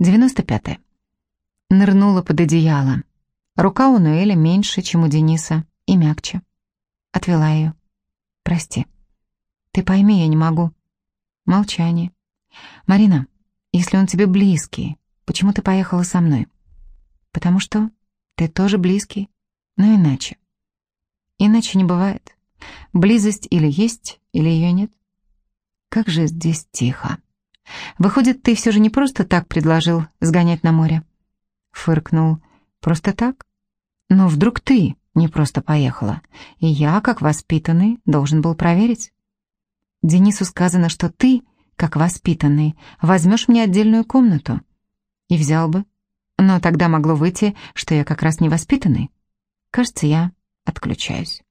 95. -е. Нырнула под одеяло. Рука у Ноэля меньше, чем у Дениса, и мягче. Отвела ее. «Прости. Ты пойми, я не могу». Молчание. «Марина, если он тебе близкий, почему ты поехала со мной?» «Потому что ты тоже близкий, но иначе». «Иначе не бывает. Близость или есть, или ее нет». «Как же здесь тихо». Выходит, ты все же не просто так предложил сгонять на море?» Фыркнул. «Просто так? Но вдруг ты не просто поехала, и я, как воспитанный, должен был проверить?» «Денису сказано, что ты, как воспитанный, возьмешь мне отдельную комнату». «И взял бы. Но тогда могло выйти, что я как раз невоспитанный. Кажется, я отключаюсь».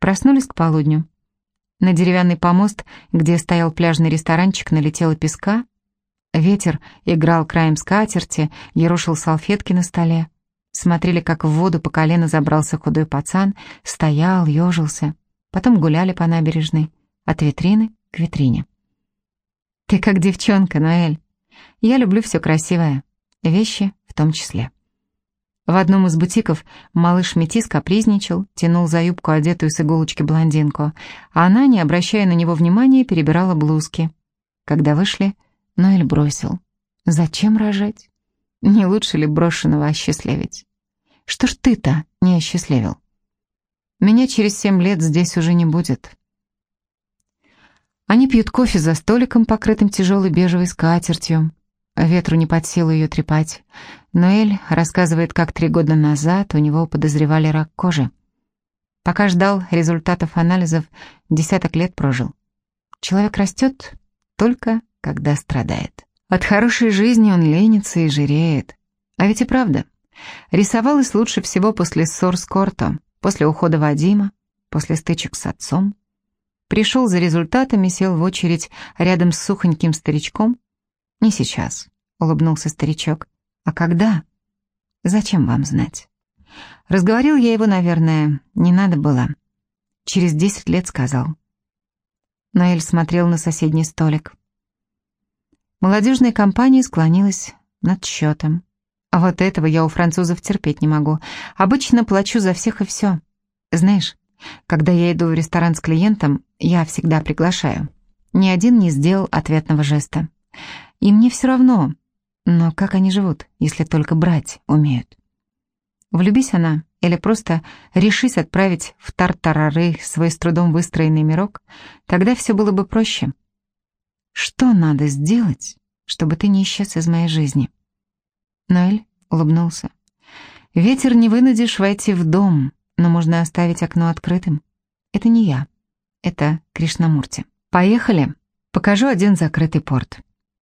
Проснулись к полудню. На деревянный помост, где стоял пляжный ресторанчик, налетела песка. Ветер играл краем скатерти, ерошил салфетки на столе. Смотрели, как в воду по колено забрался худой пацан, стоял, ежился. Потом гуляли по набережной, от витрины к витрине. «Ты как девчонка, Ноэль. Я люблю все красивое, вещи в том числе». В одном из бутиков малыш Метис капризничал, тянул за юбку одетую с иголочки блондинку, а она, не обращая на него внимания, перебирала блузки. Когда вышли, Ноэль бросил. «Зачем рожать? Не лучше ли брошенного осчастливить? Что ж ты-то не осчастливил? Меня через семь лет здесь уже не будет». Они пьют кофе за столиком, покрытым тяжелой бежевой скатертью. Ветру не под силу ее трепать. Ноэль рассказывает, как три года назад у него подозревали рак кожи. Пока ждал результатов анализов, десяток лет прожил. Человек растет только когда страдает. От хорошей жизни он ленится и жиреет. А ведь и правда. Рисовалась лучше всего после ссор с Корто, после ухода Вадима, после стычек с отцом. Пришел за результатами, сел в очередь рядом с сухоньким старичком. Не сейчас, улыбнулся старичок. А когда? Зачем вам знать? Разговорил я его, наверное, не надо было. Через десять лет сказал. Ноэль смотрел на соседний столик. Молодежная компания склонилась над счетом. А вот этого я у французов терпеть не могу. Обычно плачу за всех и все. Знаешь, когда я иду в ресторан с клиентом, я всегда приглашаю. Ни один не сделал ответного жеста. И мне все равно, но как они живут, если только брать умеют? Влюбись она или просто решись отправить в тартарары свой с трудом выстроенный мирок, тогда все было бы проще. Что надо сделать, чтобы ты не исчез из моей жизни? Ноэль улыбнулся. Ветер не вынудишь войти в дом, но можно оставить окно открытым. Это не я, это Кришнамурти. Поехали, покажу один закрытый порт.